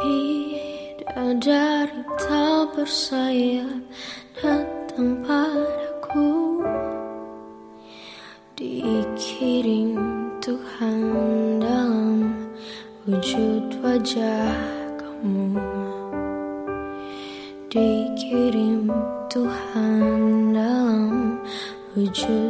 Bidadari tak bersayap datang padaku. Dikirim Tuhan dalam wujud wajah kamu. Dikirim Tuhan dalam wujud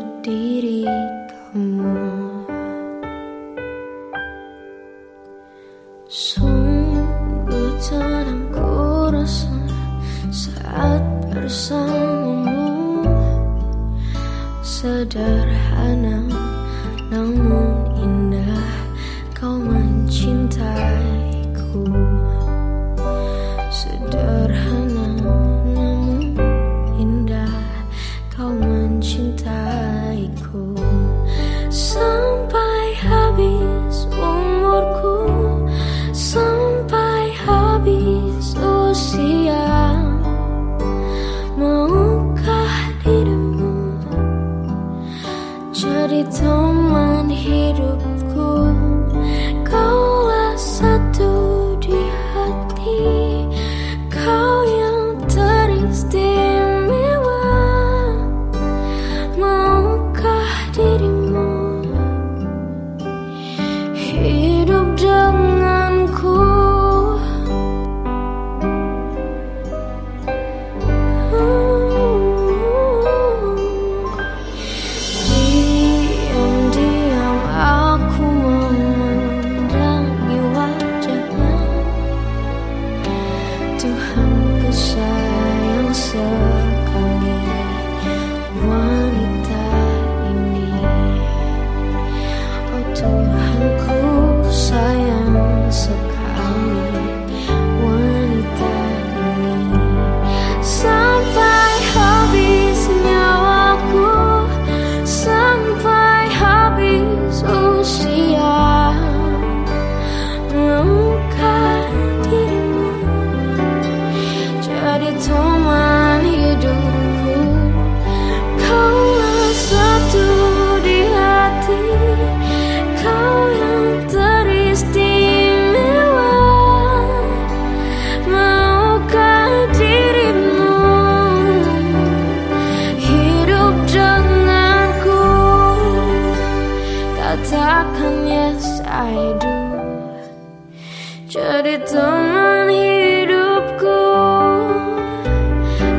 Jadi teman hidupku.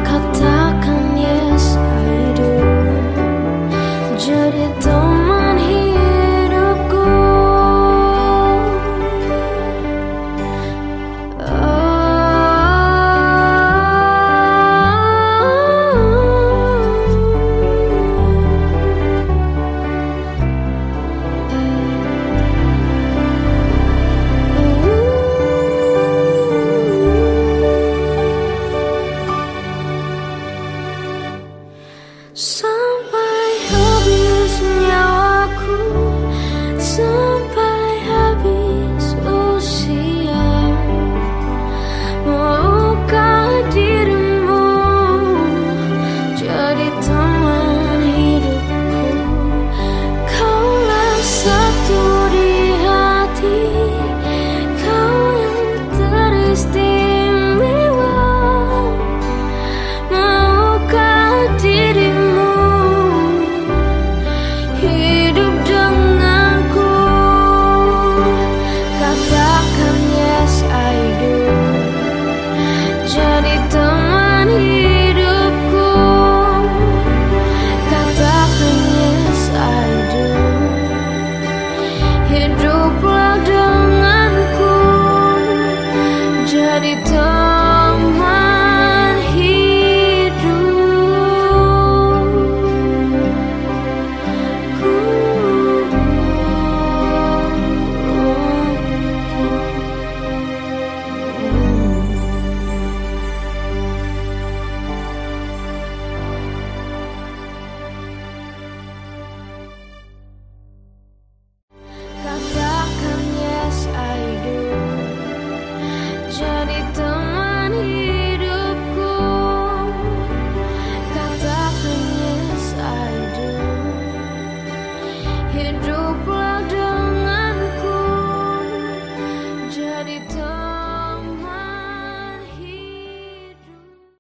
Katakan yes I do. Jadi teman